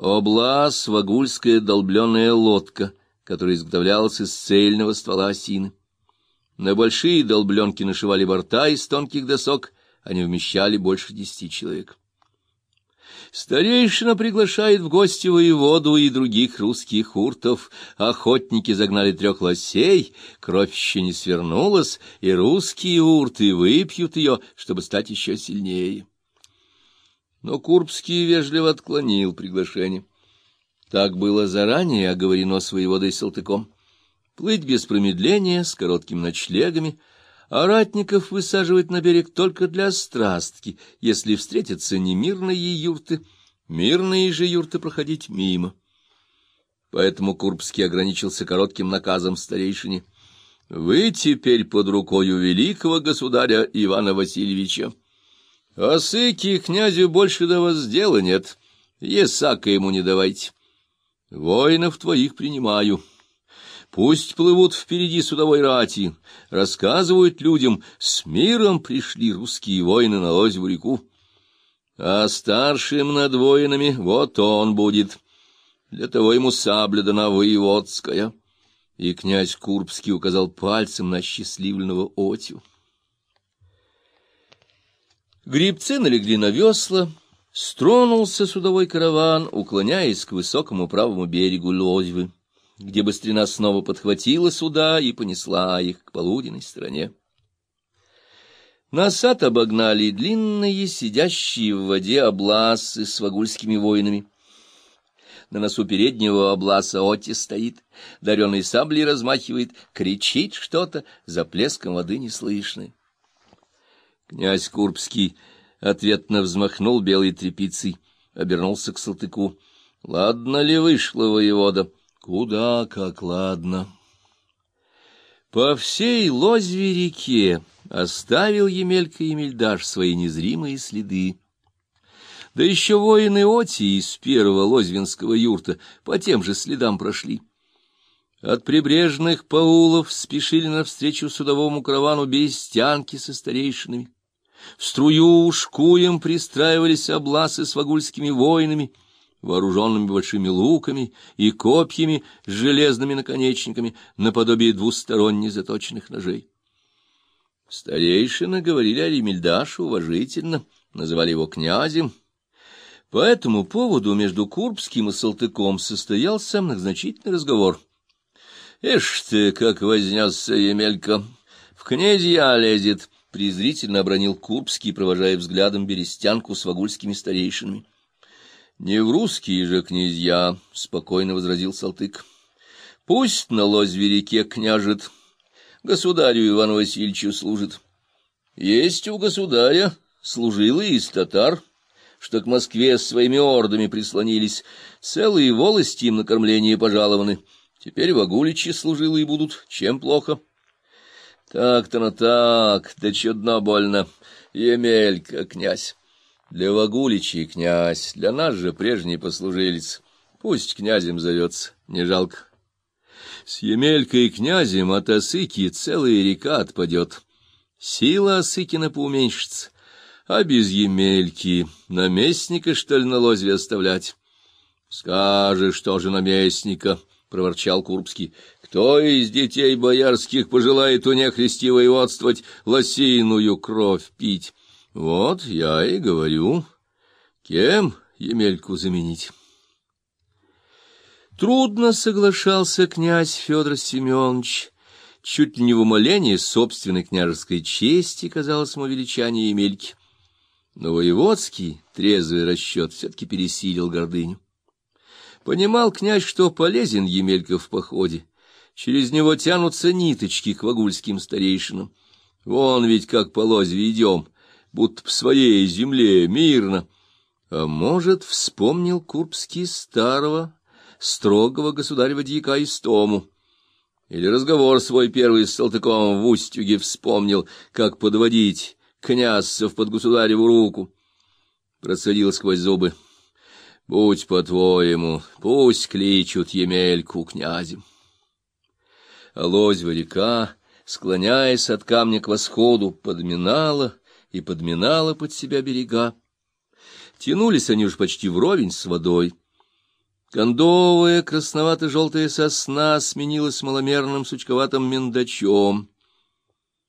Облас — вагульская долбленная лодка, которая изготовлялась из цельного ствола осины. На большие долбленки нашивали борта из тонких досок, они вмещали больше десяти человек. Старейшина приглашает в гости воеводу и других русских уртов. Охотники загнали трех лосей, кровь еще не свернулась, и русские урты выпьют ее, чтобы стать еще сильнее. Но Курбский вежливо отклонил приглашение. Так было заранее оговорено с воеводой Салтыком. Плыть без промедления, с короткими ночлегами — а ратников высаживать на берег только для страстки, если встретятся немирные юрты, мирные же юрты проходить мимо. Поэтому Курбский ограничился коротким наказом старейшине. «Вы теперь под рукою великого государя Ивана Васильевича. Осыки князю больше до вас дела нет, есака ему не давайте. Воинов твоих принимаю». Пусть плывут впереди судовой рати, рассказывают людям, с миром пришли русские воины на Лозеву реку. А старшим над воинами вот он будет. Для того ему сабля дана воеводская. И князь Курбский указал пальцем на счастливленного Отю. Грибцы налегли на весла, стронулся судовой караван, уклоняясь к высокому правому берегу Лозьвы где быстрина снова подхватила суда и понесла их к полуденной стороне. Насад обогнали длинные, сидящие в воде обласы с вагульскими воинами. На носу переднего обласа Оти стоит, дареной саблей размахивает, кричит что-то, за плеском воды не слышно. Князь Курбский ответно взмахнул белой тряпицей, обернулся к Салтыку. — Ладно ли вышло, воевода? — Куда как ладно. По всей Лозве реке оставил Емелька и Мельдаш свои незримые следы. Да еще воины Оти из первого лозвинского юрта по тем же следам прошли. От прибрежных паулов спешили навстречу судовому каравану берестянки со старейшинами. В струю ушкуем пристраивались обласы с вагульскими воинами — вооруженными большими луками и копьями с железными наконечниками, наподобие двусторонне заточенных ножей. Старейшины говорили о Ремельдаше уважительно, называли его князем. По этому поводу между Курбским и Салтыком состоялся многозначительный разговор. — Ишь ты, как вознесся Емелька! В князья лезет! — презрительно обронил Курбский, провожая взглядом берестянку с вагульскими старейшинами. Не в русские же князья, — спокойно возразил Салтык. Пусть на Лозве-реке княжит, государю Ивану Васильевичу служит. Есть у государя служилые из татар, что к Москве с своими ордами прислонились, целые волости им на кормление пожалованы. Теперь вагуличи служилые будут, чем плохо. Так-то на так, да чудно больно, Емелька, князь. Для Вагуличей князь, для нас же прежний послужилец. Пусть князем зовется, не жалко. С Емелькой князем от Осыки целая река отпадет. Сила Осыкина поуменьшится, а без Емельки наместника, что ли, на лозве оставлять? — Скажешь, что же наместника, — проворчал Курбский. — Кто из детей боярских пожелает у нехристи воеводствовать, лосиную кровь пить? Вот я и говорю, кем Емельку заменить. Трудно соглашался князь Федор Семенович. Чуть ли не в умолении собственной княжеской чести казалось ему величание Емельки. Но воеводский трезвый расчет все-таки пересилил гордыню. Понимал князь, что полезен Емелька в походе. Через него тянутся ниточки к вагульским старейшинам. Вон ведь как по лозве идем — будто в своей земле, мирно. А может, вспомнил Курбский старого, строгого государева дьяка Истому. Или разговор свой первый с Салтыковым в Устюге вспомнил, как подводить князцев под государеву руку. Процедил сквозь зубы. Будь по-твоему, пусть кличут Емельку князем. А лозьва река, склоняясь от камня к восходу, подминала, и подминала под себя берега. Тянулись они уж почти вровень с водой. Кондовая красновато-желтая сосна сменилась маломерным сучковатым миндачом.